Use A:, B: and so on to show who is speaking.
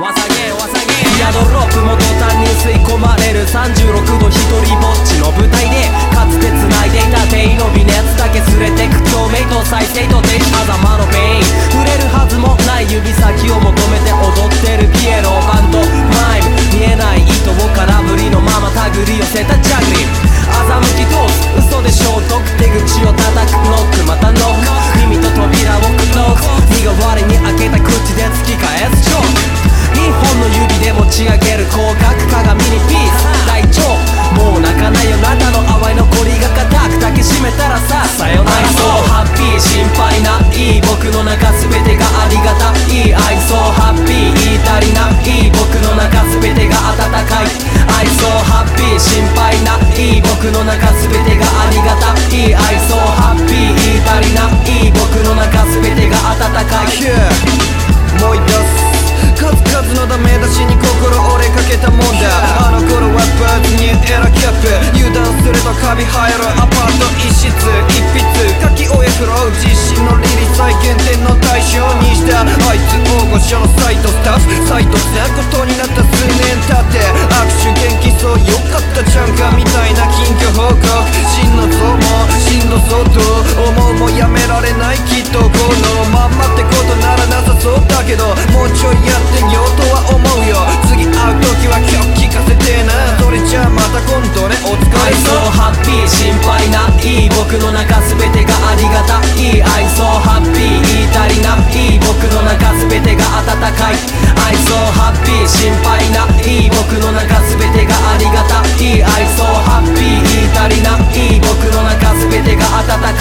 A: わさげわさげ。ヤドロップも高い。愛想ハッピー。心配ない僕の中。全てがありがたい。愛想ハッピー。言い足りない僕の中。全てが温かい、
B: yeah、もう一度数々のダメ出しに心折れかけたもんだ。あの頃はバーツにエラキャップ。油断するとカビ生えるアパート一室。一筆。書き終え苦労自信のリリ再現定の対象にした。あいつ大御所のサイトスタッフ。サイト全ことになったあ
A: りがたい。愛想ハッピー。足りない僕の中全てが温かい。